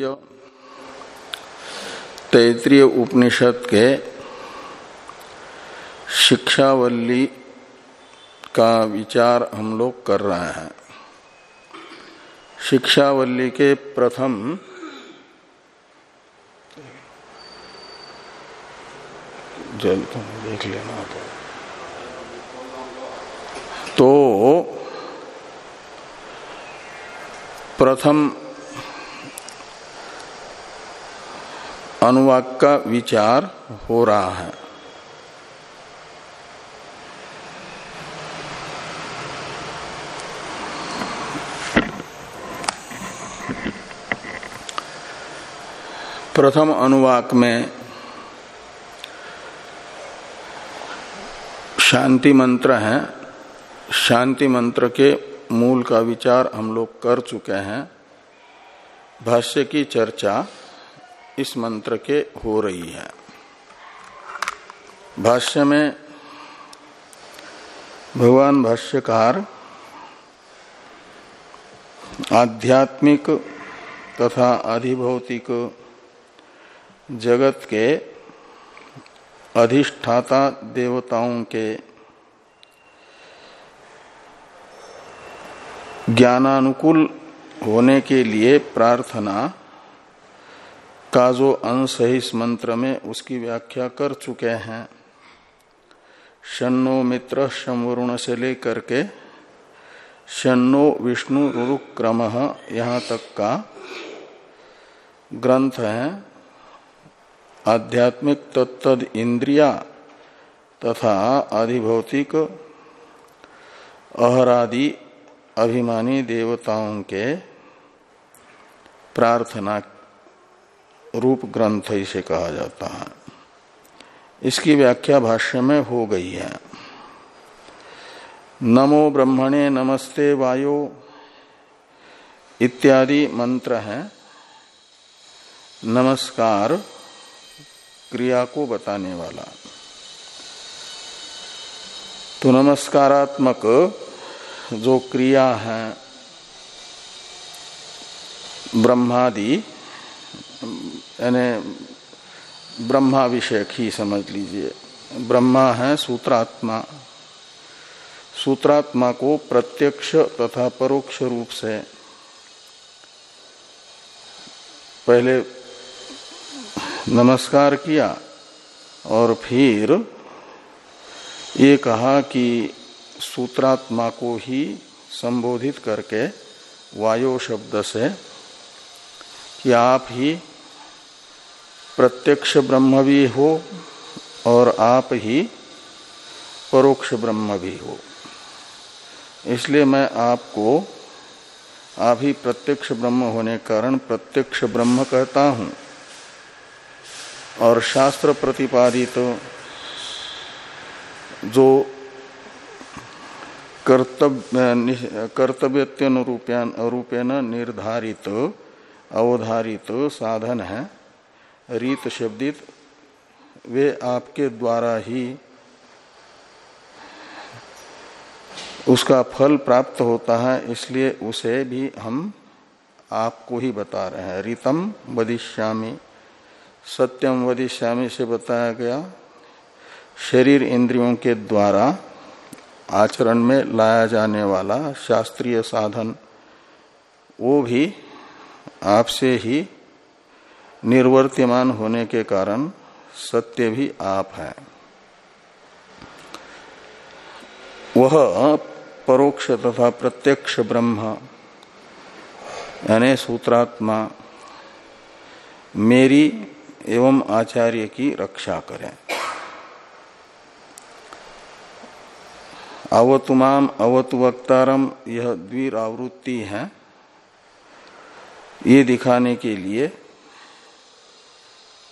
तैतृय तैतृय उपनिषद के शिक्षावल्ली का विचार हम लोग कर रहे हैं। शिक्षावल्ली के प्रथम जल तो देख लेना तो। तो प्रथम अनुवाक का विचार हो रहा है। प्रथम अनुवाक में शांति मंत्र है। शांति मंत्र के मूल का विचार हम लोग कर चुके हैं। भाष्य की चर्चा इस मंत्र के हो रही है। भाष्य में भगवान भाष्यकार आध्यात्मिक तथा अधिभौतिक जगत के अधिष्ठाता देवताओं के ज्ञानानुकूल होने के लिए प्रार्थना का जो अंश है इस मंत्र में, उसकी व्याख्या कर चुके हैं। शनो मित्र शमवरुण से लेकर के शनो विष्णु रुक्रम यहाँ तक का ग्रंथ है। आध्यात्मिक तत्द इंद्रिया तथा आधिभौतिक अहरादि अभिमानी देवताओं के प्रार्थना रूप ग्रंथ इसे कहा जाता है। इसकी व्याख्या भाष्य में हो गई है। नमो ब्रह्मणे नमस्ते वायो इत्यादि मंत्र हैं। नमस्कार क्रिया को बताने वाला। तो नमस्कारात्मक जो क्रिया है, ब्रह्मादि यानी ब्रह्मा विषय ही समझ लीजिए। ब्रह्मा है सूत्रात्मा। सूत्रात्मा को प्रत्यक्ष तथा परोक्ष रूप से पहले नमस्कार किया और फिर ये कहा कि सूत्रात्मा को ही संबोधित करके वायु शब्द से कि आप ही प्रत्यक्ष ब्रह्म भी हो और आप ही परोक्ष ब्रह्म भी हो। इसलिए मैं आपको आप ही प्रत्यक्ष ब्रह्म होने कारण प्रत्यक्ष ब्रह्म कहता हूँ। और शास्त्र प्रतिपादित तो जो कर्तव्य कर्तव्यत्यनुरूपेण निर्धारित, अवधारित साधन है रीत शब्दित, वे आपके द्वारा ही उसका फल प्राप्त होता है, इसलिए उसे भी हम आपको ही बता रहे हैं। रीतम बदिश्यामी सत्यम वदिश्यामी से बताया गया, शरीर इंद्रियों के द्वारा आचरण में लाया जाने वाला शास्त्रीय साधन, वो भी आपसे ही निर्वर्त्यमान होने के कारण सत्य भी आप है। वह परोक्ष तथा प्रत्यक्ष ब्रह्म, यानी सूत्रात्मा, मेरी एवं आचार्य की रक्षा करें। अवतुमाम अवतु वक्तारम यह द्विरावृत्ति है। ये दिखाने के लिए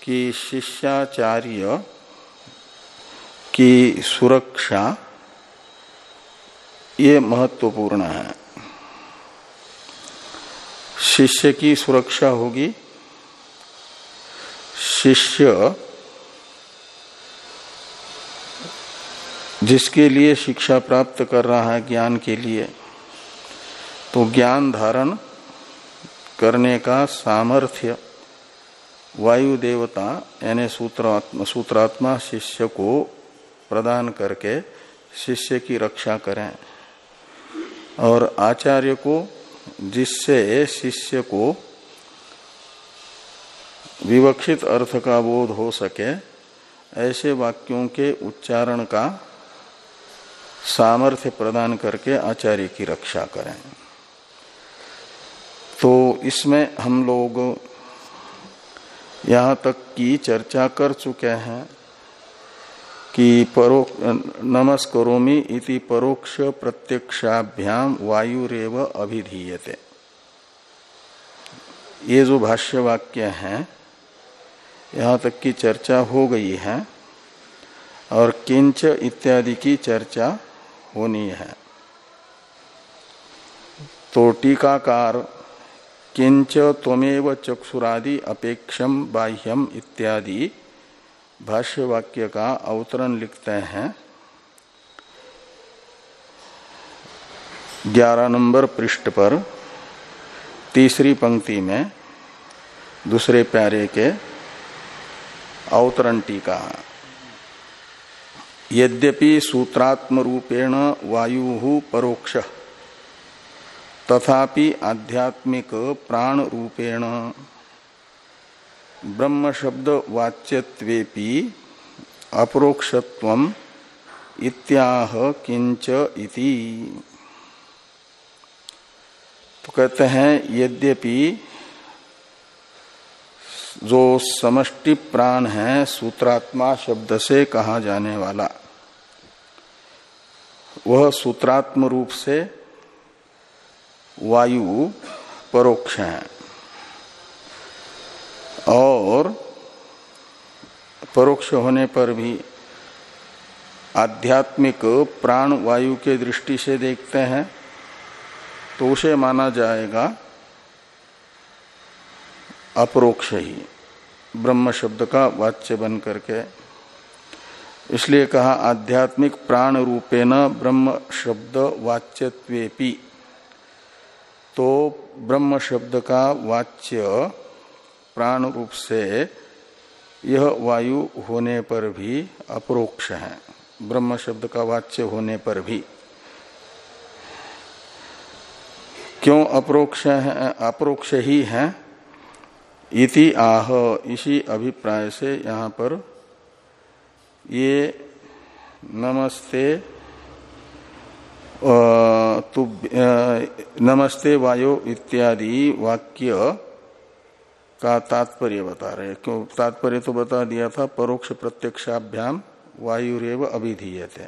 कि शिष्याचार्य की सुरक्षा ये महत्वपूर्ण है। शिष्य की सुरक्षा होगी। शिष्य जिसके लिए शिक्षा प्राप्त कर रहा है ज्ञान के लिए तो ज्ञान धारण करने का सामर्थ्य वायु देवता यानी सूत्रात्मा सूत्रात्मा शिष्य को प्रदान करके शिष्य की रक्षा करें। और आचार्य को, जिससे शिष्य को विवक्षित अर्थ का बोध हो सके, ऐसे वाक्यों के उच्चारण का सामर्थ्य प्रदान करके आचार्य की रक्षा करें। तो इसमें हम लोग यहाँ तक की चर्चा कर चुके हैं कि परो नमस्करोमि इति परोक्ष प्रत्यक्षाभ्याम वायुरेव अभिधीयते। ये जो भाष्य वाक्य हैं, यहाँ तक की चर्चा हो गई है और किंच इत्यादि की चर्चा होनी है। तो टीकाकार किंच त्वमेव चक्षुरादि अपेक्षम बाह्यम इत्यादि भाष्य वाक्य का अवतरण लिखते हैं। ग्यारह नंबर पृष्ठ पर, तीसरी पंक्ति में, दूसरे प्यारे के अवतरण टीका यद्यपि सूत्रात्म रूपेण वायु परोक्ष तथापि आध्यात्मिक प्राण रूपेण ब्रह्म शब्द वाच्यत्वेपि अपरोक्षत्व इत्याह किंच इति। तो कहते हैं, यद्यपि जो समष्टि प्राण है, सूत्रात्मा शब्द से कहा जाने वाला, वह सूत्रात्म रूप से वायु परोक्ष है। और परोक्ष होने पर भी आध्यात्मिक प्राण वायु के दृष्टि से देखते हैं तो उसे माना जाएगा अपरोक्ष ही। ब्रह्म शब्द का वाच्य बन करके इसलिए कहा, आध्यात्मिक प्राण रूपेण ब्रह्म शब्द वाच्यत्वेपि। तो ब्रह्म शब्द का वाच्य प्राण रूप से यह वायु होने पर भी अप्रोक्ष है। ब्रह्म शब्द का वाच्य होने पर भी। क्यों अप्रोक्ष है, अप्रोक्ष ही है? इति आह, इसी अभिप्राय से यहाँ पर ये नमस्ते नमस्ते वायु इत्यादि वाक्य का तात्पर्य बता रहे क्यों? तात्पर्य तो बता दिया था, परोक्ष प्रत्यक्षाभ्याम वायुरेव अभिधीयते।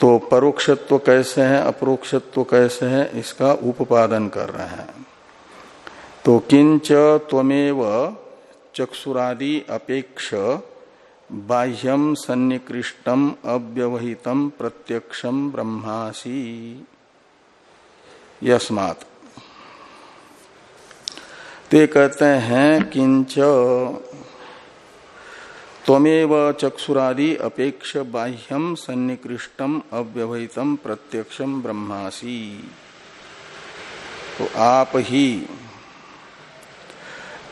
तो परोक्षत्व कैसे है, अपरोक्षत्व कैसे है, इसका उपादन कर रहे हैं। तो किंच त्वमेव चक्षुरादि अपेक्ष बाह्यम सन्निकृष्टम अव्यवहितम प्रत्यक्षम ब्रह्मासी। यस्मात्। ते कहते हैं किंच त्वमेव चक्षुरादि अपेक्ष बाह्यम सन्निकृष्टम अव्यवहितम प्रत्यक्षम ब्रह्मासी। तो आप ही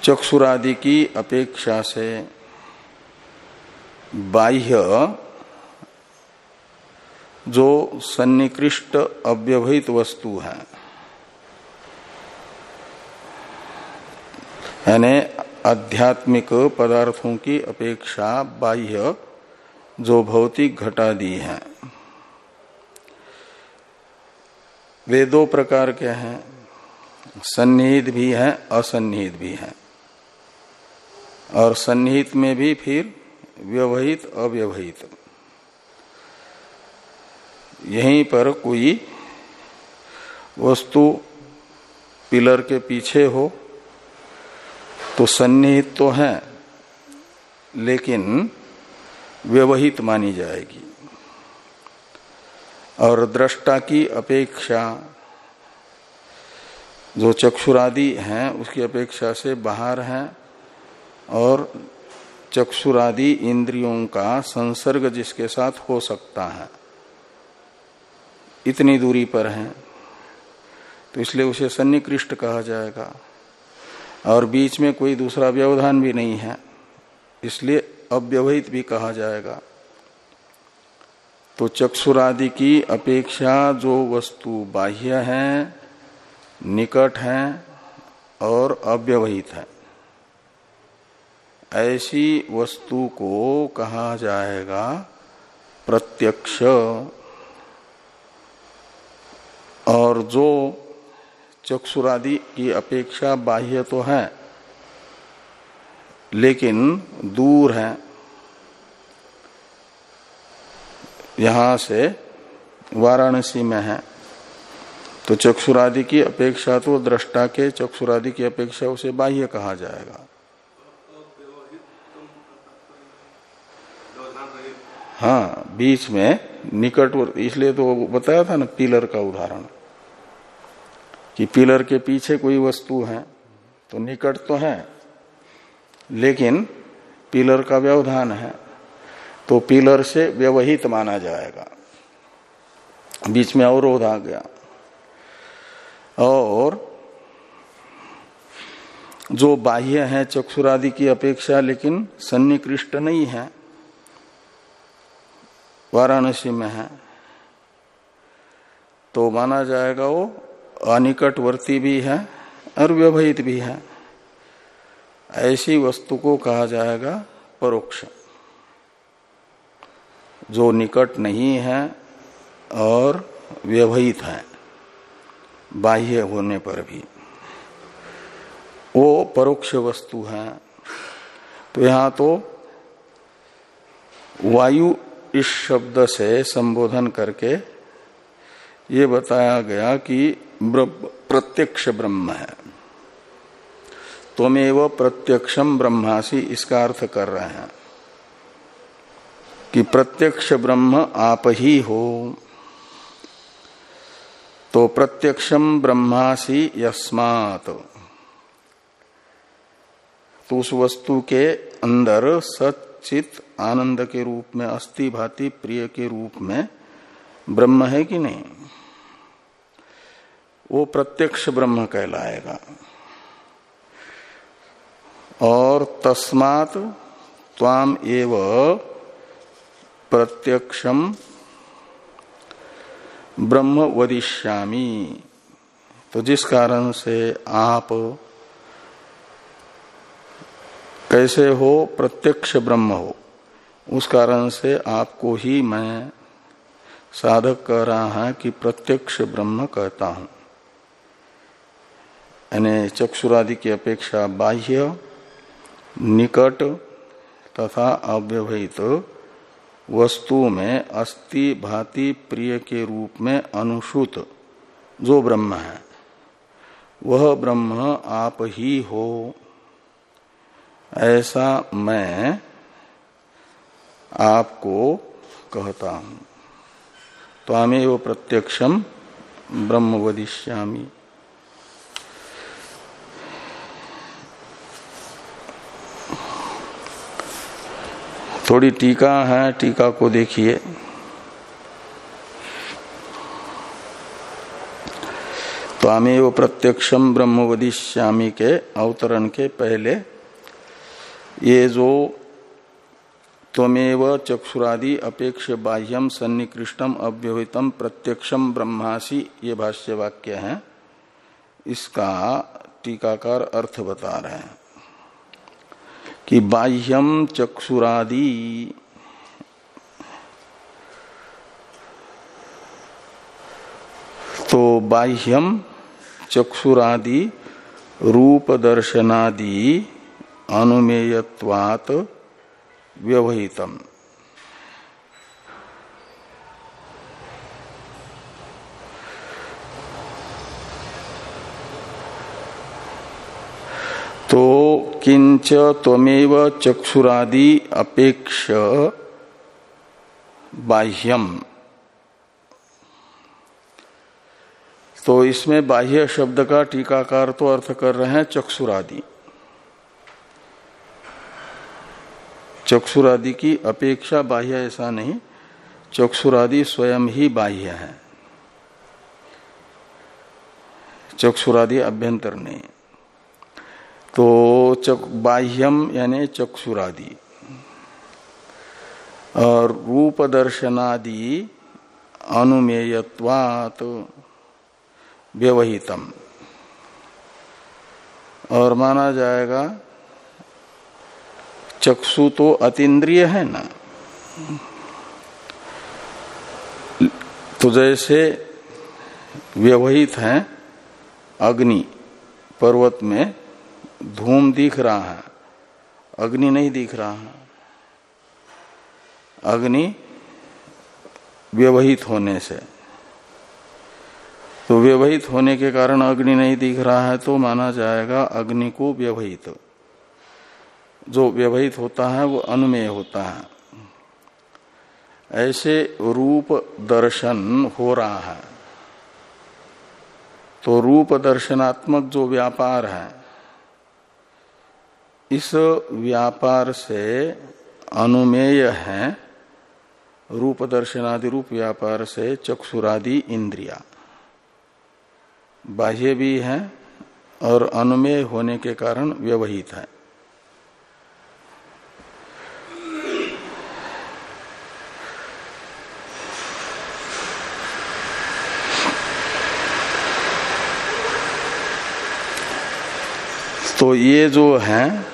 चक्षुरादि की अपेक्षा से बाह्य जो सन्निकृष्ट अव्यवहित वस्तु है। यानी आध्यात्मिक पदार्थों की अपेक्षा बाह्य जो भौतिक घटादि है। वे दो प्रकार के हैं। सन्निहित भी है, असन्निहित भी है। और सन्निहित में भी फिर व्यवहित, अव्यवहित। यहीं पर कोई वस्तु पिलर के पीछे हो तो सन्निहित तो है, लेकिन व्यवहित मानी जाएगी। और दृष्टा की अपेक्षा, जो चक्षुरादि हैं, उसकी अपेक्षा से बाहर है, और चक्षुरादि इंद्रियों का संसर्ग जिसके साथ हो सकता है। इतनी दूरी पर है तो इसलिए उसे सन्निकृष्ट कहा जाएगा। और बीच में कोई दूसरा व्यवधान भी नहीं है, इसलिए अव्यवहित भी कहा जाएगा। तो चक्षुरादि की अपेक्षा जो वस्तु बाह्य है, निकट है और अव्यवहित है। ऐसी वस्तु को कहा जाएगा प्रत्यक्ष। और जो चक्षुरादि की अपेक्षा बाह्य तो है, लेकिन दूर है। यहाँ से वाराणसी में है। तो चक्षुरादि की अपेक्षा तो दृष्टा के चक्षुरादि की अपेक्षा उसे बाह्य कहा जाएगा। हाँ बीच में निकट इसलिए तो बताया था ना, पिलर का उदाहरण। कि पिलर के पीछे कोई वस्तु है तो निकट तो है, लेकिन पिलर का व्यवधान है तो पिलर से व्यवहित माना जाएगा। बीच में अवरोध आ गया। और जो बाह्य है, चक्षुरादि की अपेक्षा, लेकिन सन्निकृष्ट नहीं है वाराणसी में है। तो माना जाएगा वो अनिकटवर्ती भी है और व्यवहित भी है। ऐसी वस्तु को कहा जाएगा परोक्ष। जो निकट नहीं है और व्यवहित है, बाह्य होने पर भी। वो परोक्ष वस्तु है। तो यहाँ तो वायु इस शब्द से संबोधन करके ये बताया गया कि प्रत्यक्ष ब्रह्म है। त्वमेव प्रत्यक्षम ब्रह्मासी, इसका अर्थ कर रहे हैं कि प्रत्यक्ष ब्रह्म आप ही हो। तो प्रत्यक्षम ब्रह्मासी यस्मात। तो उस वस्तु के अंदर सत चित आनंद के रूप में अस्थि भाति प्रिय के रूप में ब्रह्म है कि नहीं? वो प्रत्यक्ष ब्रह्म कहलाएगा। और तस्मात त्वाम एव प्रत्यक्षम ब्रह्म वदिष्यामी। तो जिस कारण से आप कैसे हो, प्रत्यक्ष ब्रह्म हो? उस कारण से आपको ही मैं साधक कह रहा है कि प्रत्यक्ष ब्रह्म कहता हूँ। यानी चक्षुरादि की अपेक्षा बाह्य, निकट तथा अव्यवहित वस्तु में अस्ति भाति प्रिय के रूप में अनुसूत जो ब्रह्म है, वह ब्रह्म आप ही हो। ऐसा मैं आपको कहता हूँ। तो हमें वो प्रत्यक्षम ब्रह्म वदिष्यामी। थोड़ी टीका है, टीका को देखिए। तो अमेव प्रत्यक्षम ब्रह्म वदिष्यामी के अवतरण के पहले ये जो त्वमेव चक्षुरादि अपेक्ष बाह्यम सन्निकृष्टम अव्यवहितम प्रत्यक्षम ब्रह्मासी ये भाष्य वाक्य है। इसका टीकाकार अर्थ बता रहे हैं कि बाह्यम चक्षुरादि तो बाह्यम चक्षुरादि रूप दर्शनादि अनुमेयत्वात व्यवहितम। तो किंच तमेव चक्षुरादि अपेक्ष बाह्यम। तो इसमें बाह्य शब्द का टीकाकार तो अर्थ कर रहे हैं चक्षुरादि। चक्षुरादि की अपेक्षा बाह्य ऐसा नहीं, चक्षुरादि स्वयं ही बाह्य है। चक्षुरादि अभ्यंतर नहीं। तो बाह्यम यानी चक्षुरादि। और रूप दर्शनादि अनुमेयत्वात व्यवहितम। और माना जाएगा चक्षु तो अतीन्द्रिय है ना? तो जैसे व्यवहित है, अग्नि पर्वत में धूम दिख रहा है, अग्नि नहीं दिख रहा है। अग्नि व्यवहित होने से। तो व्यवहित होने के कारण अग्नि नहीं दिख रहा है तो माना जाएगा अग्नि को व्यवहित। जो व्यवहित होता है, वो अनुमेय होता है। ऐसे रूप दर्शन हो रहा है। तो रूप दर्शनात्मक जो व्यापार है, इस व्यापार से अनुमेय है रूप दर्शनादि रूप व्यापार से चक्षुरादि इंद्रिया। बाह्य भी है और अनुमेय होने के कारण व्यवहित है। तो ये जो है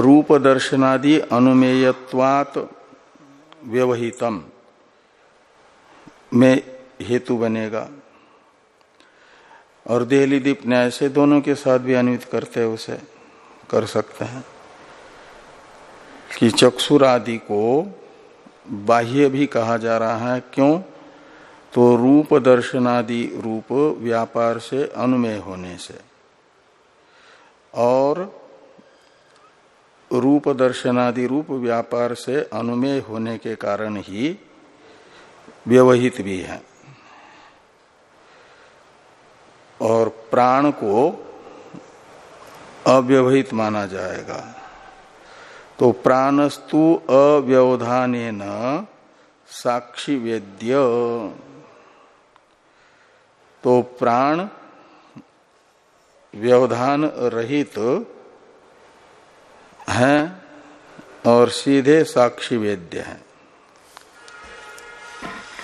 रूप दर्शनादि अनुमेयत्वात व्यवहितम में हेतु बनेगा। और देहली दीप न्याय से दोनों के साथ भी अन्वित करते हैं, उसे कर सकते हैं। कि चक्षुर आदि को बाह्य भी कहा जा रहा है। क्यों? तो रूप दर्शनादि रूप व्यापार से अनुमेय होने से। और रूप दर्शनादि रूप व्यापार से अनुमेय होने के कारण ही व्यवहित भी है। और प्राण को अव्यवहित माना जाएगा। तो प्राणस्तु अव्यवधान साक्षी वेद्य तो प्राण व्यवधान रहित है और सीधे साक्षी वेद्य है।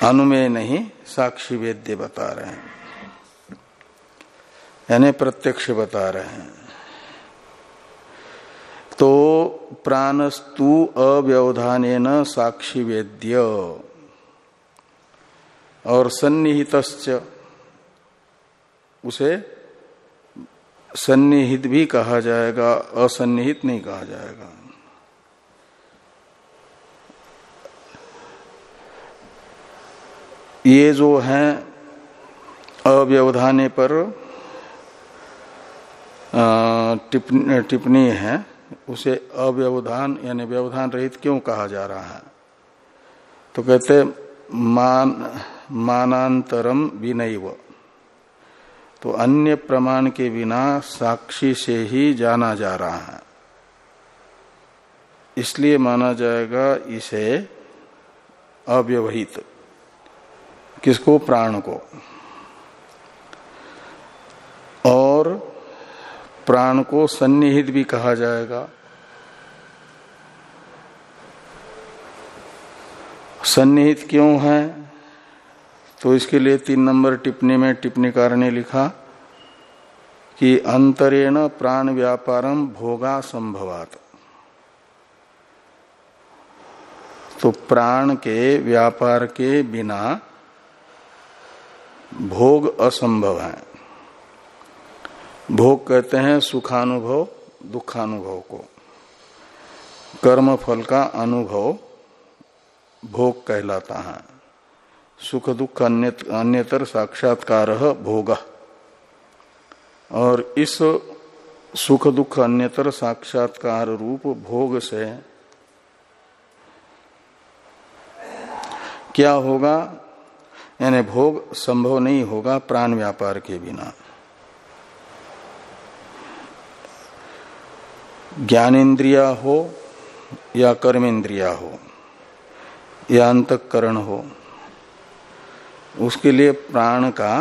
अनुमेय नहीं, साक्षी वेद्य बता रहे हैं। यानी प्रत्यक्ष बता रहे हैं। तो प्राणस्तु अव्यवधान साक्षी वेद्य और सन्निहित उसे सन्निहित भी कहा जाएगा, असन्निहित नहीं कहा जाएगा। ये जो है अव्यवधाने पर टिप्पणी है, उसे अव्यवधान यानी व्यवधान रहित क्यों कहा जा रहा है? तो कहते मान, मानांतरम विनैव। तो अन्य प्रमाण के बिना साक्षी से ही जाना जा रहा है। इसलिए माना जाएगा इसे अव्यवहित। किसको? प्राण को। और प्राण को सन्निहित भी कहा जाएगा। सन्निहित क्यों है? तो इसके लिए तीन नंबर टिप्पणी में टिप्पणीकार ने लिखा कि अंतरेण प्राण व्यापारम भोगा संभवात। तो प्राण के व्यापार के बिना भोग असंभव है। भोग कहते हैं सुखानुभव, दुखानुभव को। कर्म फल का अनुभव भोग कहलाता है। सुख दुख अन्यतर साक्षात्कार भोग। और इस सुख दुख अन्यतर साक्षात्कार रूप भोग से क्या होगा? यानी भोग संभव नहीं होगा प्राण व्यापार के बिना। ज्ञानेन्द्रिया हो या कर्मेंद्रिया हो, या अंतकरण हो उसके लिए प्राण का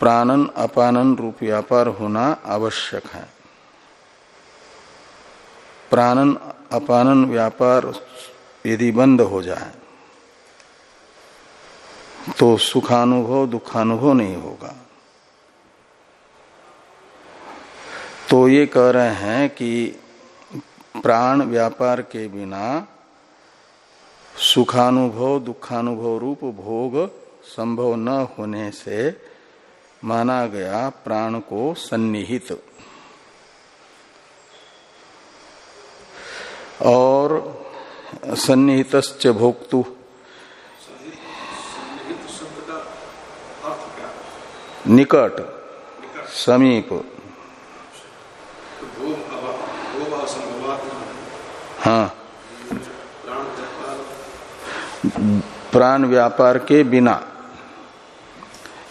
प्राणन अपानन रूप व्यापार होना आवश्यक है। प्राणन अपानन व्यापार यदि बंद हो जाए तो सुखानुभव, दुखानुभव नहीं होगा। तो ये कह रहे हैं कि प्राण व्यापार के बिना सुखानुभव दुखानुभव रूप भोग संभव न होने से माना गया प्राण को सन्निहित। और सन्निहित भोक्तु। निकट समीप। हाँ। प्राण व्यापार के बिना।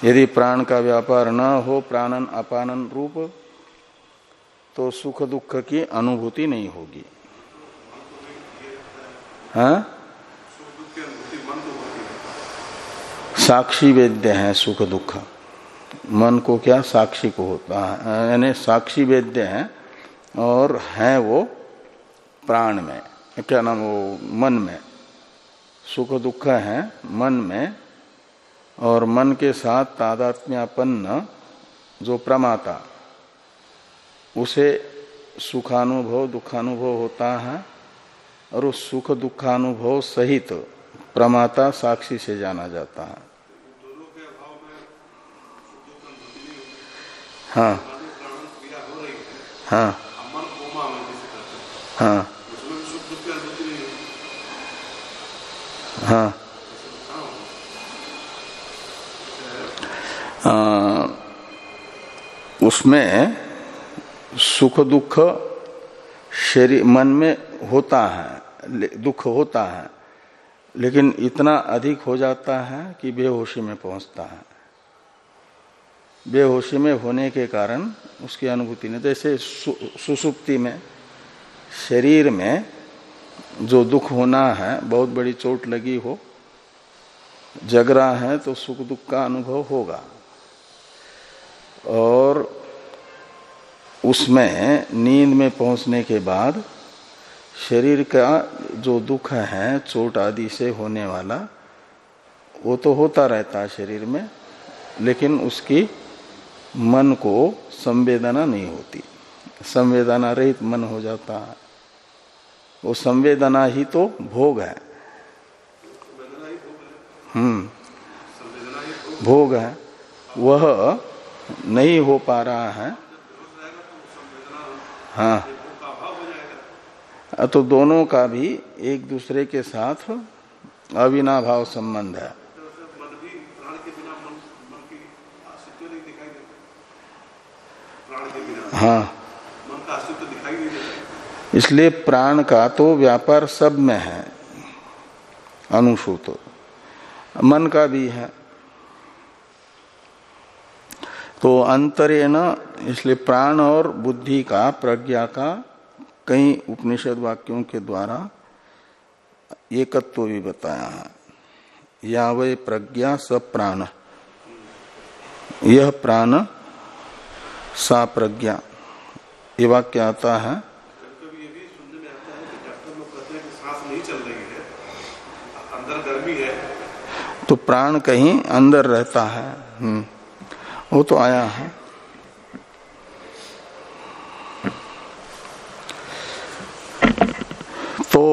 यदि प्राण का व्यापार न हो, प्राणन अपानन रूप तो सुख दुख की अनुभूति नहीं होगी। हाँ? साक्षी वेद्य है सुख दुख। मन को क्या? साक्षी को होता है। यानी साक्षी वेद्य है और है वो प्राण में। क्या नाम वो मन में। सुख दुख है मन में, और मन के साथ तादात्म्यापन्न जो प्रमाता, उसे सुखानुभव, दुखानुभव होता है, और उस सुख दुखानुभव सहित प्रमाता साक्षी से जाना जाता है। हाँ। हाँ। हाँ। हाँ। उसमें सुख दुख शरीर मन में होता है दुख होता है लेकिन इतना अधिक हो जाता है कि बेहोशी में पहुँचता है। बेहोशी में होने के कारण उसकी अनुभूति नहीं। जैसे सु, सुसुप्ति में शरीर में जो दुख होना है, बहुत बड़ी चोट लगी हो जग रहा है तो सुख दुख का अनुभव होगा। और उसमें नींद में पहुँचने के बाद शरीर का जो दुख है, चोट आदि से होने वाला, वो तो होता रहता है शरीर में, लेकिन उसकी मन को संवेदना नहीं होती। संवेदना रहित मन हो जाता है। वो संवेदना ही तो भोग है। हम्म। भोग है। वह नहीं हो पा रहा है। हाँ। तो दोनों का भी एक दूसरे के साथ अविनाभाव संबंध है। हाँ। इसलिए प्राण का तो व्यापार सब में है, अनुसूत। मन का भी है। तो अंतरे न इसलिए प्राण और बुद्धि का, प्रज्ञा का कई उपनिषद वाक्यों के द्वारा एकत्व भी बताया है। या वे प्रज्ञा स प्राण। यह प्राण सा प्रज्ञा। ये वाक्य आता है तो प्राण कहीं अंदर रहता है। हम्म। वो तो आया है। तो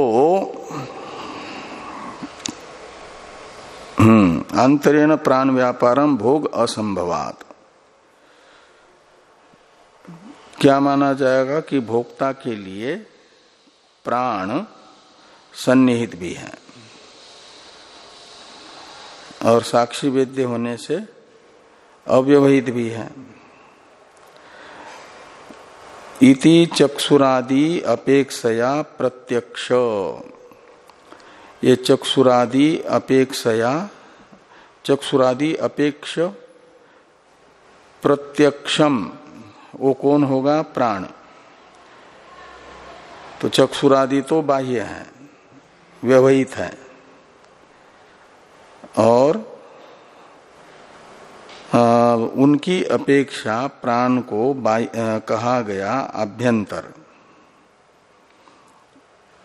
हम्म अंतरेण प्राण व्यापारम भोग असंभवात। क्या माना जाएगा कि भोक्ता के लिए प्राण सन्निहित भी है। और साक्षी वेद्य होने से अव्यवहित भी है। इति चक्षुरादि अपेक्षया प्रत्यक्ष। ये चक्षुरादि अपेक्षया, चक्षुरादि अपेक्ष प्रत्यक्षम, वो कौन होगा? प्राण। तो चक्षुरादि तो बाह्य है, व्यवहित है। और आ, उनकी अपेक्षा प्राण को आ, कहा गया अभ्यंतर।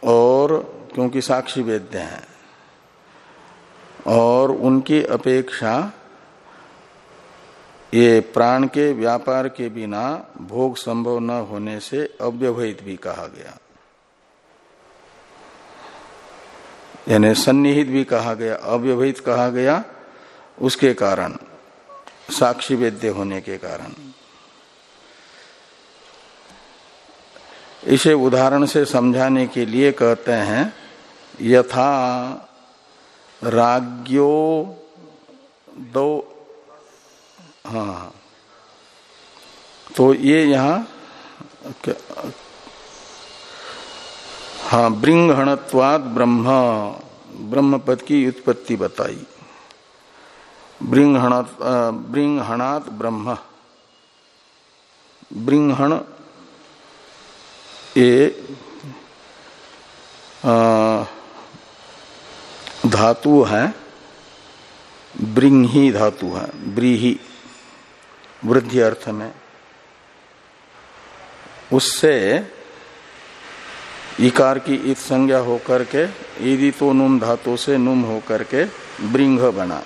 और क्योंकि साक्षी वेद्य हैं और उनकी अपेक्षा ये प्राण के व्यापार के बिना भोग संभव न होने से अव्यवहित भी कहा गया। यानी सन्निहित भी कहा गया, अव्यवहित कहा गया, उसके कारण, साक्षी वेद्य होने के कारण। इसे उदाहरण से समझाने के लिए कहते हैं, यथा राज्यो दो हाँ तो ये यहाँ हाँ ब्रिंगणत्वाद ब्रह्म ब्रह्म पद की उत्पत्ति बताई। ब्रिंगहणात ब्रिंगहणात ब्रह्म। ब्रिंगहण ये धातु है, ब्रिंही धातु है, ब्रीही, वृद्धि अर्थ में। उससे इकार की इत संज्ञा होकर के ईदी तो नुम धातु से नुम होकर के ब्रिंग बना,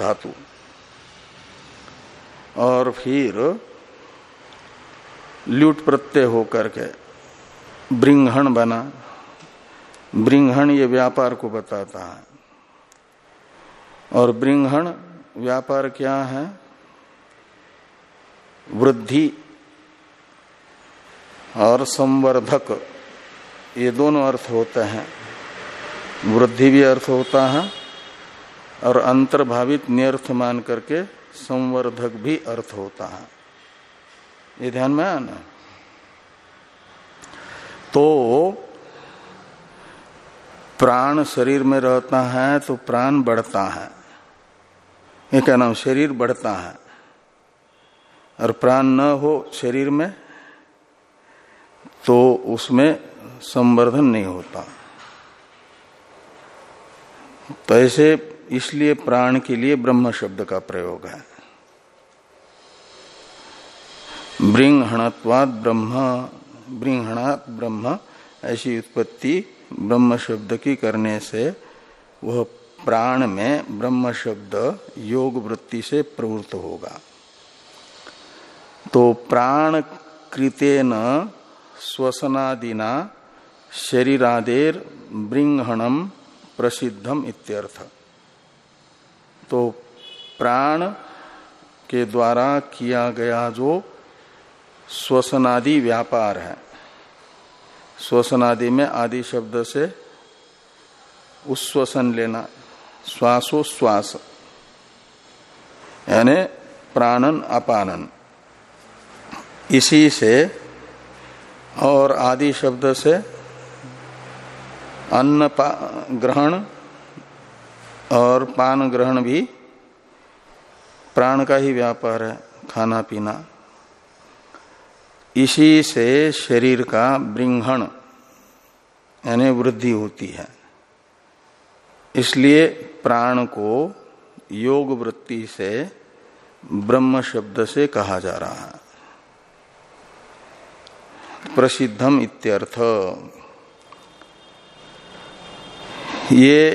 धातु। और फिर ल्यूट प्रत्यय होकर के ब्रिंगहण बना। ब्रिंगहण ये व्यापार को बताता है। और ब्रिंगहण व्यापार क्या है? वृद्धि और संवर्धक। ये दोनों अर्थ होते हैं। वृद्धि भी अर्थ होता है और अंतर्भावित नियर्थ मान करके संवर्धक भी अर्थ होता है। ये ध्यान में आना। तो प्राण शरीर में रहता है तो प्राण बढ़ता है। ये क्या नाम? शरीर बढ़ता है। और प्राण न हो शरीर में तो उसमें संवर्धन नहीं होता। तो ऐसे इसलिए प्राण के लिए ब्रह्म शब्द का प्रयोग है। ब्रिंगणत्वाद ब्रह्म ब्रिंगणात ब्रह्म, ऐसी उत्पत्ति ब्रह्म शब्द की करने से वह प्राण में ब्रह्म शब्द योग वृत्ति से प्रवृत्त होगा। तो प्राण कृतेन स्वसनादिना शरीरादेर ब्रिंगणम प्रसिद्धम इत्यर्थ। तो प्राण के द्वारा किया गया जो श्वसनादि व्यापार है, श्वसनादि में आदि शब्द से उश्वसन लेना, श्वासोश्वास, यानी प्राणन अपानन। इसी से और आदि शब्द से अन्न ग्रहण और पान ग्रहण भी प्राण का ही व्यापार है, खाना पीना। इसी से शरीर का ब्रिंहण यानी वृद्धि होती है। इसलिए प्राण को योग वृत्ति से ब्रह्म शब्द से कहा जा रहा है। प्रसिद्धम इत्यर्थ। ये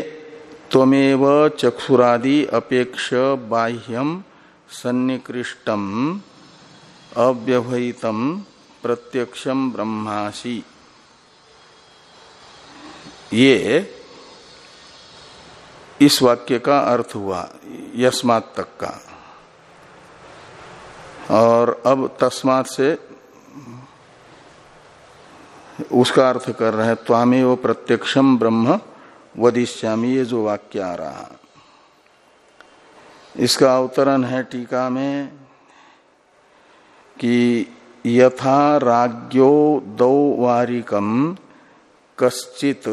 त्वमेव चक्षुरादि अपेक्ष बाह्यम सन्निकृष्टम, अव्यवहितम, प्रत्यक्षम ब्रह्मासी। ये इस वाक्य का अर्थ हुआ, यस्मात तक का और अब तस्मात से उसका अर्थ कर रहे हैं, त्वामेव प्रत्यक्षम ब्रह्म वदिश्यामी ये जो वाक्य आ रहा इसका अवतरण है टीका में कि यथा राज्यो दौ वारिकम कश्चित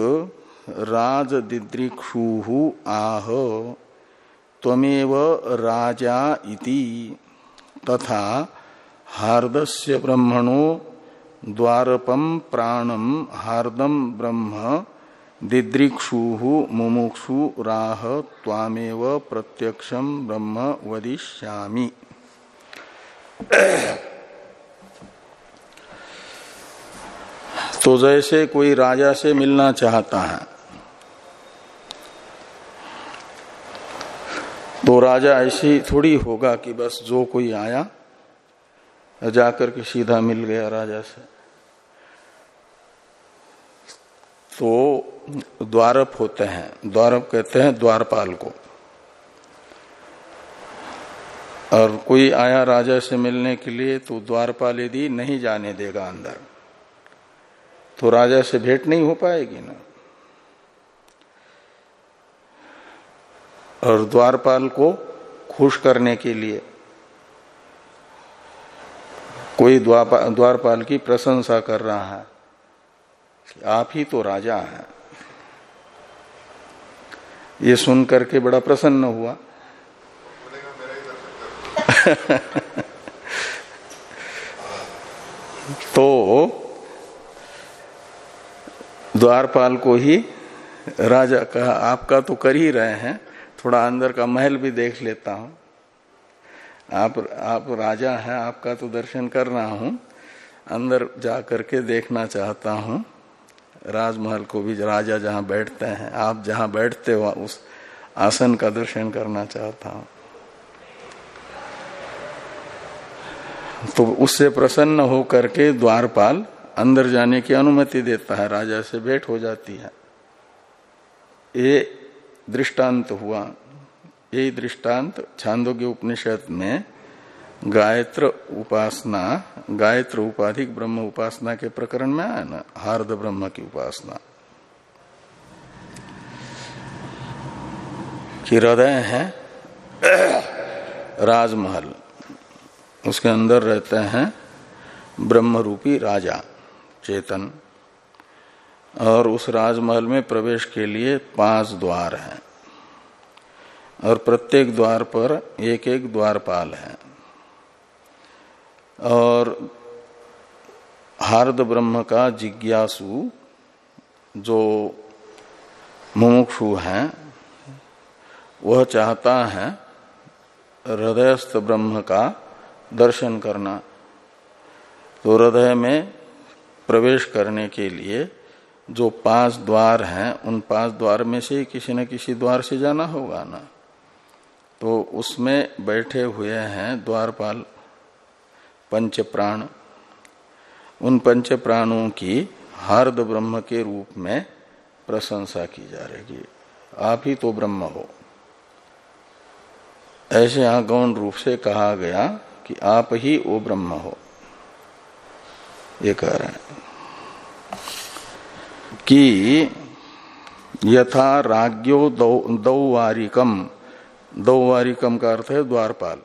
राजदिदृक्षु आह तमेव राजा इति, तथा हार्दस्य ब्रह्मणो द्वारपम प्राणम हार्दम ब्रह्म दिदृक्षु मुमुक्षु राह, त्वामेव प्रत्यक्षम ब्रह्म वदिष्यामी। तो जैसे कोई राजा से मिलना चाहता है तो राजा ऐसी थोड़ी होगा कि बस जो कोई आया, जाकर के सीधा मिल गया राजा से। तो द्वारप होते हैं। द्वारप कहते हैं द्वारपाल को। और कोई आया राजा से मिलने के लिए तो द्वारपाल यदि नहीं जाने देगा अंदर तो राजा से भेंट नहीं हो पाएगी ना। और द्वारपाल को खुश करने के लिए कोई द्वारपाल की प्रशंसा कर रहा है। आप ही तो राजा हैं। ये सुन करके बड़ा प्रसन्न हुआ। तो द्वारपाल को ही राजा कहा आपका तो कर ही रहे हैं। थोड़ा अंदर का महल भी देख लेता हूँ। आप आप राजा हैं, आपका तो दर्शन कर रहा हूँ। अंदर जा करके देखना चाहता हूँ। राजमहल को भी राजा जहाँ बैठते हैं, आप जहाँ बैठते हो, उस आसन का दर्शन करना चाहता हूँ। तो उससे प्रसन्न होकर के द्वारपाल अंदर जाने की अनुमति देता है, राजा से भेंट हो जाती है। ये दृष्टांत हुआ। यही दृष्टांत छांदोग्य उपनिषद में गायत्र उपासना, गायत्र उपाधिक ब्रह्म उपासना के प्रकरण में आया ना, हार्द ब्रह्म की उपासना। कि हृदय है, राजमहल, उसके अंदर रहते हैं ब्रह्म रूपी राजा, चेतन। और उस राजमहल में प्रवेश के लिए पाँच द्वार हैं। और प्रत्येक द्वार पर एक एक द्वारपाल है। और हार्द ब्रह्म का जिज्ञासु जो मुमुक्षु है, वह चाहता है हृदयस्थ ब्रह्म का दर्शन करना। तो हृदय में प्रवेश करने के लिए जो पाँच द्वार हैं, उन पाँच द्वार में से किसी न किसी द्वार से जाना होगा ना। तो उसमें बैठे हुए हैं द्वारपाल। पंच प्राण। उन पंच प्राणों की हार्द ब्रह्म के रूप में प्रशंसा की जा रही आप ही तो ब्रह्म हो। ऐसे यहाँ गौण रूप से कहा गया कि आप ही वो ब्रह्म हो। ये कह रहे हैं कि यथा राज्यो दौवारिकम। दौवारिकम का अर्थ है द्वारपाल।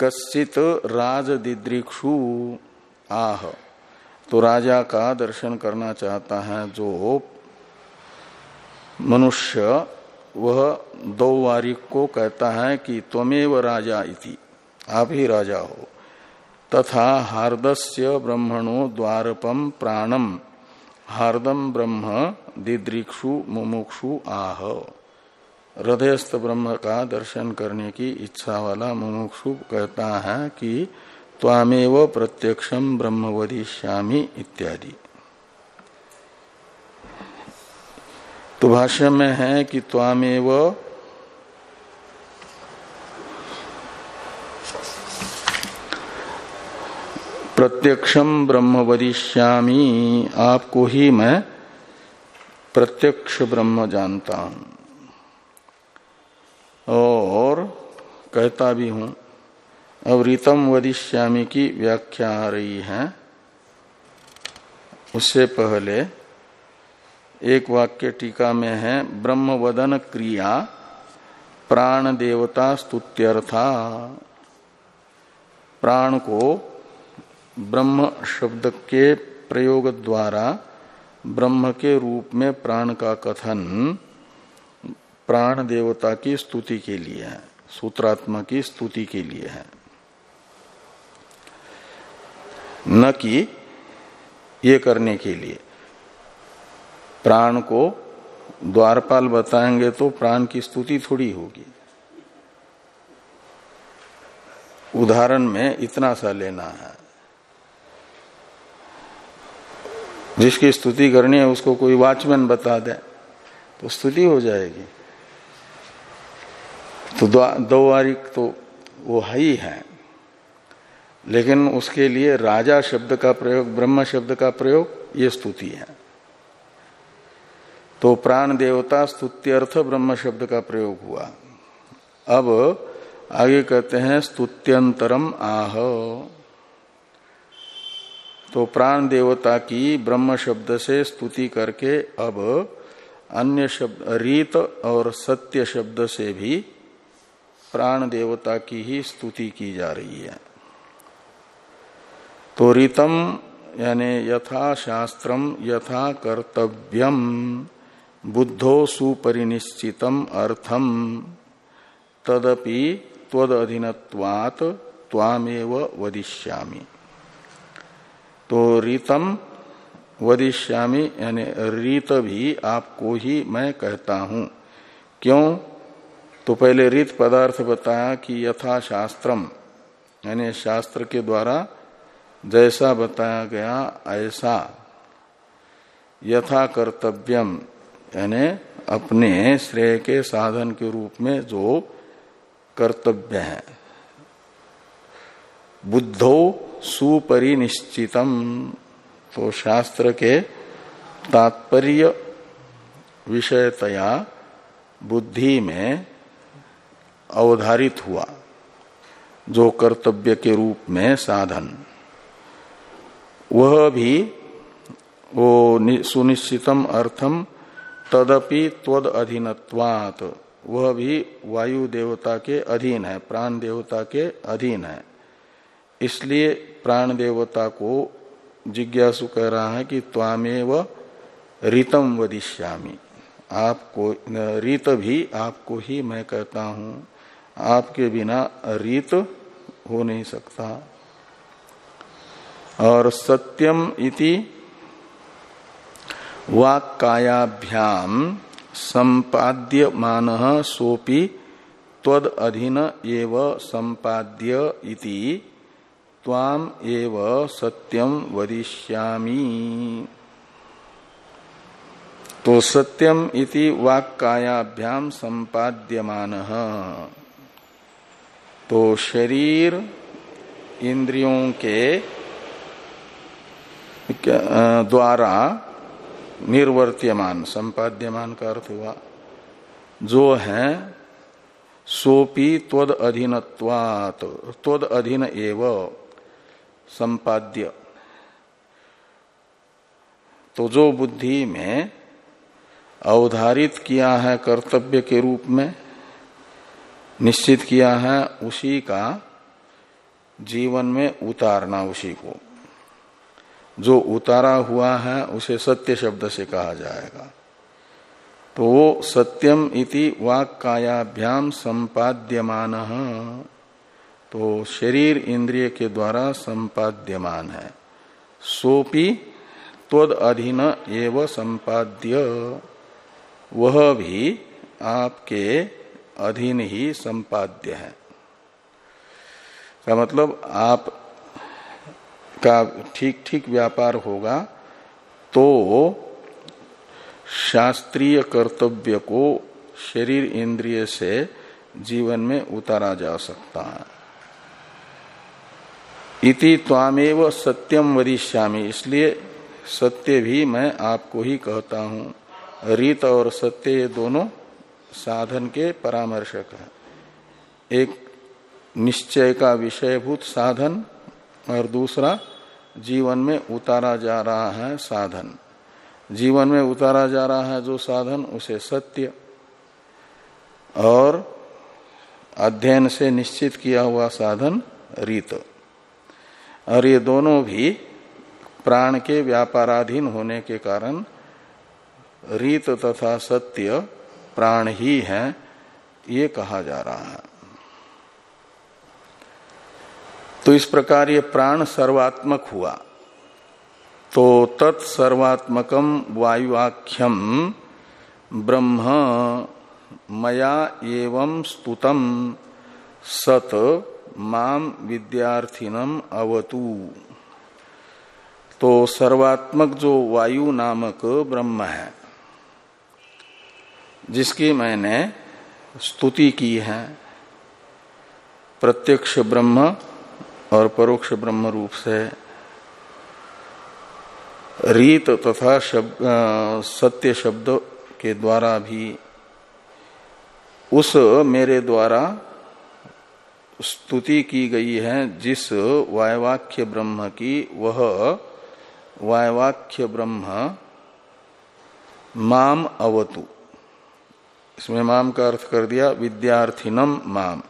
कश्चित राज दिद्रिक्षु आह। तो राजा का दर्शन करना चाहता है, जो मनुष्य, वह दौवारिक को कहता है कि त्वमेव राजा इति। आप ही राजा हो। तथा हार्दस्य ब्रह्मणो द्वारपम प्राणम हार्दम ब्रह्म दिदृक्षु मुमुक्षु, आह। हृदयस्थ ब्रह्म का दर्शन करने की इच्छा वाला मुमुक्षु कहता है कि त्वामेव प्रत्यक्षम ब्रह्म वदिष्यामी इत्यादि। तो भाष्य में है कि त्वामेव प्रत्यक्षम ब्रह्म वदिष्यामी, आपको ही मैं प्रत्यक्ष ब्रह्म जानता हूँ। और कहता भी हूँ, अब रीतम वदिष्यामी की व्याख्या आ रही है। उससे पहले एक वाक्य टीका में है ब्रह्म वदन क्रिया प्राण देवता स्तुत्यर्था। प्राण को ब्रह्म शब्द के प्रयोग द्वारा ब्रह्म के रूप में प्राण का कथन प्राण देवता की स्तुति के लिए है, सूत्रात्मा की स्तुति के लिए है। न कि ये करने के लिए। प्राण को द्वारपाल बताएँगे तो प्राण की स्तुति थोड़ी होगी। उदाहरण में इतना सा लेना है। जिसकी स्तुति करनी है, उसको कोई वॉचमैन बता दे तो स्तुति हो जाएगी। तो दो वारिक तो वो है ही है। लेकिन उसके लिए राजा शब्द का प्रयोग, ब्रह्म शब्द का प्रयोग, ये स्तुति है। तो प्राण देवता स्तुत्यर्थ ब्रह्म शब्द का प्रयोग हुआ। अब आगे कहते हैं स्तुत्यंतरम आह। तो प्राण देवता की ब्रह्म शब्द से स्तुति करके अब अन्य शब्द, रीत और सत्य शब्द से भी प्राण देवता की ही स्तुति की जा रही है। तो रीतम यानी यथा शास्त्रम, यथा कर्तव्यम, बुद्धो सुपरिनिश्चितम अर्थम, तदपि त्वद अधीनत्वात त्वामेव वदिष्यामी। तो रीतम वदिष्यामी, यानी रीत भी आपको ही मैं कहता हूँ। क्यों? तो पहले रीत पदार्थ बताया कि यथा शास्त्रम यानी शास्त्र के द्वारा जैसा बताया गया, ऐसा। यथा कर्तव्यम, यानी अपने श्रेय के साधन के रूप में जो कर्तव्य है। बुद्धो सुपरिनिश्चितम तो शास्त्र के तात्पर्य विषयतया बुद्धि में अवधारित हुआ, जो कर्तव्य के रूप में साधन। वह भी वो सुनिश्चितम अर्थम तदपि त्वद अधीनत्वात। वह भी वायु देवता के अधीन है, प्राण देवता के अधीन है। इसलिए प्राण देवता को जिज्ञासु कह रहा है कि त्वामेव रीतम वदिष्यामी। आपको रीत भी आपको ही मैं कहता हूँ। आपके बिना रीत हो नहीं सकता। और सत्यम इति वाक्कायाभ्याम संपाद्य मान सोपि त्वद अधीन एव संपाद्य इति त्वाम एव सत्यम वदिष्यामी। तो सत्यम इति वाक्कायाभ्याम संपाद्यमान। तो शरीर इंद्रियों के द्वारा निर्वर्त्यमान संपाद्यमान का अर्थ हुआ, जो है, सोपी त्वद अधीनत्वात, त्वद अधीन एव संपाद्य। तो जो बुद्धि में अवधारित किया है कर्तव्य के रूप में निश्चित किया है उसी का जीवन में उतारना उसी को। जो उतारा हुआ है, उसे सत्य शब्द से कहा जाएगा। तो वो सत्यम इति वाक कायाभ्याम संपाद्यमान। तो शरीर इंद्रिय के द्वारा संपाद्यमान है। सोपी त्वद अधीन एव संपाद्य। वह भी आपके अधीन ही संपाद्य है। का मतलब आप का ठीक ठीक व्यापार होगा तो शास्त्रीय कर्तव्य को शरीर इंद्रिय से जीवन में उतारा जा सकता है। इति त्वामेव सत्यम वदिष्यामी इसलिए सत्य भी मैं आपको ही कहता हूँ। रीत और सत्य ये दोनों साधन के परामर्शक है। एक निश्चय का विषयभूत साधन और दूसरा जीवन में उतारा जा रहा है साधन। जीवन में उतारा जा रहा है जो साधन, उसे सत्य और अध्ययन से निश्चित किया हुआ साधन रीत। और ये दोनों भी प्राण के व्यापाराधीन होने के कारण रीत तथा सत्य प्राण ही है, ये कहा जा रहा है। तो इस प्रकार ये प्राण सर्वात्मक हुआ। तो तत्सर्वात्मकम वायुवाख्यम ब्रह्म मया एवं स्तुतम सत माम विद्यार्थिनम अवतु। तो सर्वात्मक जो वायु नामक ब्रह्म है जिसकी मैंने स्तुति की है। प्रत्यक्ष ब्रह्म और परोक्ष ब्रह्म रूप से। रीत तथा शब्द सत्य शब्द के द्वारा भी उस मेरे द्वारा स्तुति की गई है, जिस वायवाक्य ब्रह्म की, वह वायवाक्य ब्रह्म माम अवतु। इसमें माम का अर्थ कर दिया, विद्यार्थिनम माम।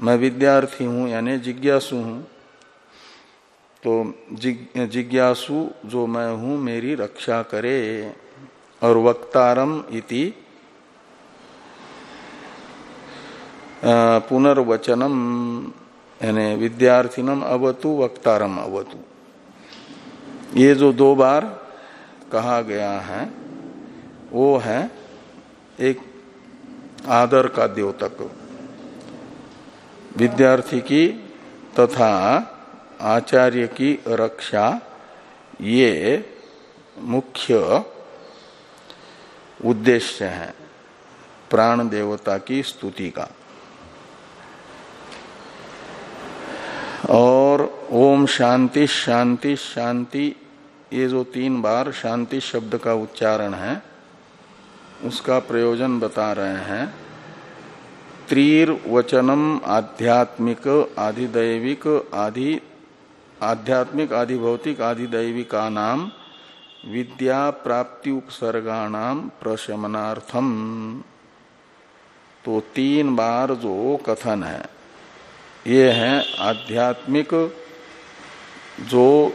मैं विद्यार्थी हूँ, यानी जिज्ञासु हूँ। तो जिज्ञासु जो मैं हूँ, मेरी रक्षा करे। और वक्तारम इति पुनर्वचनम, यानी विद्यार्थिनम अवतु, वक्तारम अवतु। ये जो दो बार कहा गया है, वो है एक आदर का द्योतक। विद्यार्थी की तथा आचार्य की रक्षा, ये मुख्य उद्देश्य है प्राण देवता की स्तुति का। और ओम शांति शांति शांति, ये जो तीन बार शांति शब्द का उच्चारण है उसका प्रयोजन बता रहे हैं। त्रीर वचनम आध्यात्मिक, आधिदैविक, आधि, आध्यात्मिक, आधिभौतिक आधिदैविका नाम विद्या प्राप्ति उपसर्गाणाम प्रशमनार्थम। तो तीन बार जो कथन है, ये है आध्यात्मिक जो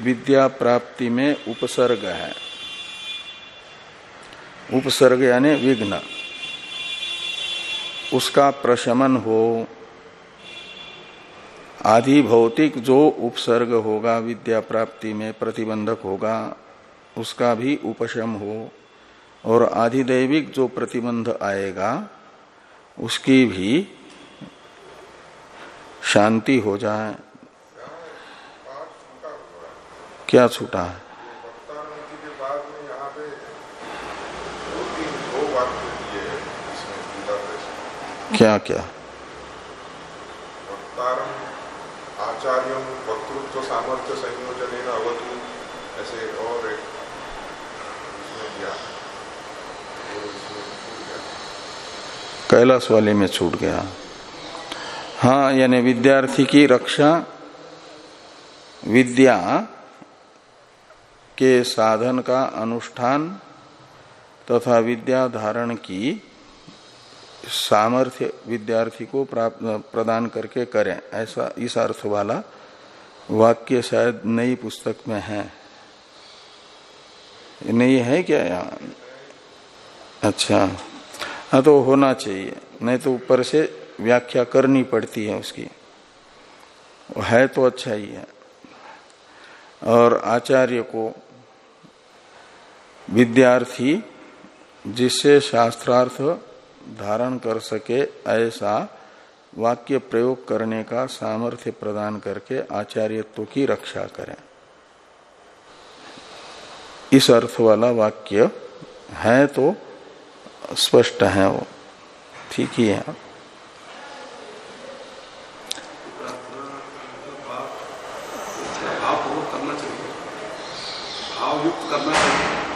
विद्या प्राप्ति में उपसर्ग है। उपसर्ग यानी विघ्न। उसका प्रशमन हो। आदि भौतिक जो उपसर्ग होगा, विद्या प्राप्ति में प्रतिबंधक होगा, उसका भी उपशम हो। और आधिदैविक जो प्रतिबंध आएगा, उसकी भी शांति हो जाए। क्या छूटा? है क्या क्या? आचार्य वक्तृत्व सामर्थ्य संयोजन अवधु ऐसे और एक कैलाश वाले में छूट गया। हाँ यानी विद्यार्थी की रक्षा विद्या के साधन का अनुष्ठान तथा विद्या धारण की सामर्थ्य विद्यार्थी को प्राप्त प्रदान करके करें। ऐसा इस अर्थ वाला वाक्य शायद नई पुस्तक में है। नहीं है क्या यहाँ? अच्छा। हाँ तो होना चाहिए। नहीं तो ऊपर से व्याख्या करनी पड़ती है उसकी। है तो अच्छा ही है। और आचार्य को विद्यार्थी जिससे शास्त्रार्थ धारण कर सके ऐसा वाक्य प्रयोग करने का सामर्थ्य प्रदान करके आचार्यत्व की रक्षा करें। इस अर्थ वाला वाक्य है तो स्पष्ट है वो। ठीक ही है।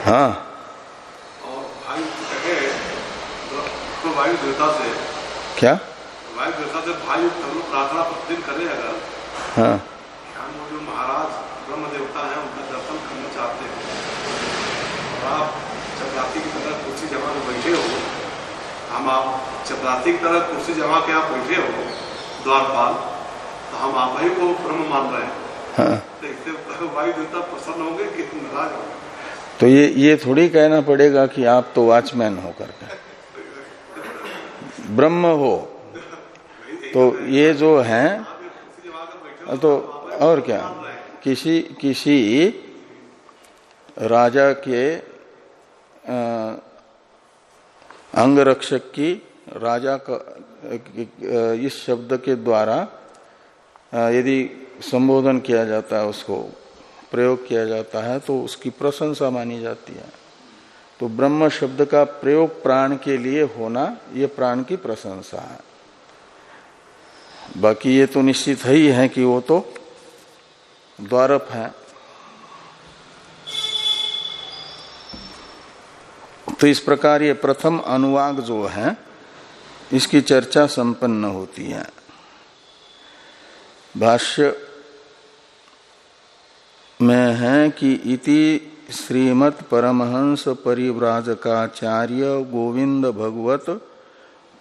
हाँ। से। क्या? देवता से भाई हम लोग प्रार्थना प्रतिदिन करें अगर। हाँ। हम जो महाराज ब्रह्म देवता है उनका दर्शन करना चाहते हैं। और आप चपराती की तरह कुर्सी जमा के बैठे हो हम आप चपराती की तरह कुर्सी जमा के आप बैठे हो द्वारपाल तो हम आप ही को ब्रह्म मान रहे हैं। हाँ। तो इससे वायु देवता प्रसन्न होंगे कि नाराज़ होंगे। तो ये ये थोड़ी कहना पड़ेगा कि आप तो वॉचमैन हो करके ब्रह्म हो। तो ये जो है तो और क्या? किसी किसी राजा के अंगरक्षक की राजा का इस शब्द के द्वारा यदि संबोधन किया जाता है, उसको प्रयोग किया जाता है तो उसकी प्रशंसा मानी जाती है। तो ब्रह्म शब्द का प्रयोग प्राण के लिए होना यह प्राण की प्रशंसा है। बाकी ये तो निश्चित है ही है कि वो तो द्वारप है। तो इस प्रकार ये प्रथम अनुवाग जो है, इसकी चर्चा संपन्न होती है। भाष्य में है कि इति श्रीमत् परमहंस परिव्राजकाचार्य गोविंद भगवत,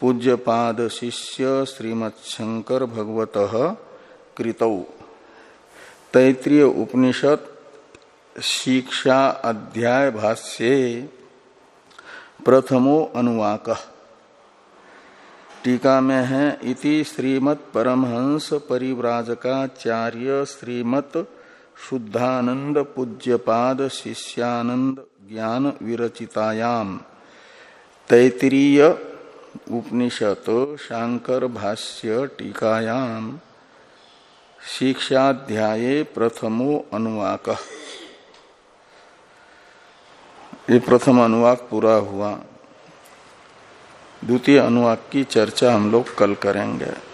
पूज्यपाद शिष्य श्रीमत् शंकर भगवत कृतौ। तैतृय उपनिषद, शिक्षा अध्याय भाष्ये, प्रथमो अनुवाक। टीका में है, इति श्रीमत् परमहंस परिव्राजकाचार्य श्रीमत् शुद्धानंद पूज्यपाद शिष्यानंद ज्ञान विरचितायाम तैतरीय उपनिषद शांकर भाष्य टीकायाम। शिक्षाध्याय प्रथमो अनुवाक। ये प्रथम अनुवाक पूरा हुआ। द्वितीय अनुवाक की चर्चा हम लोग कल करेंगे।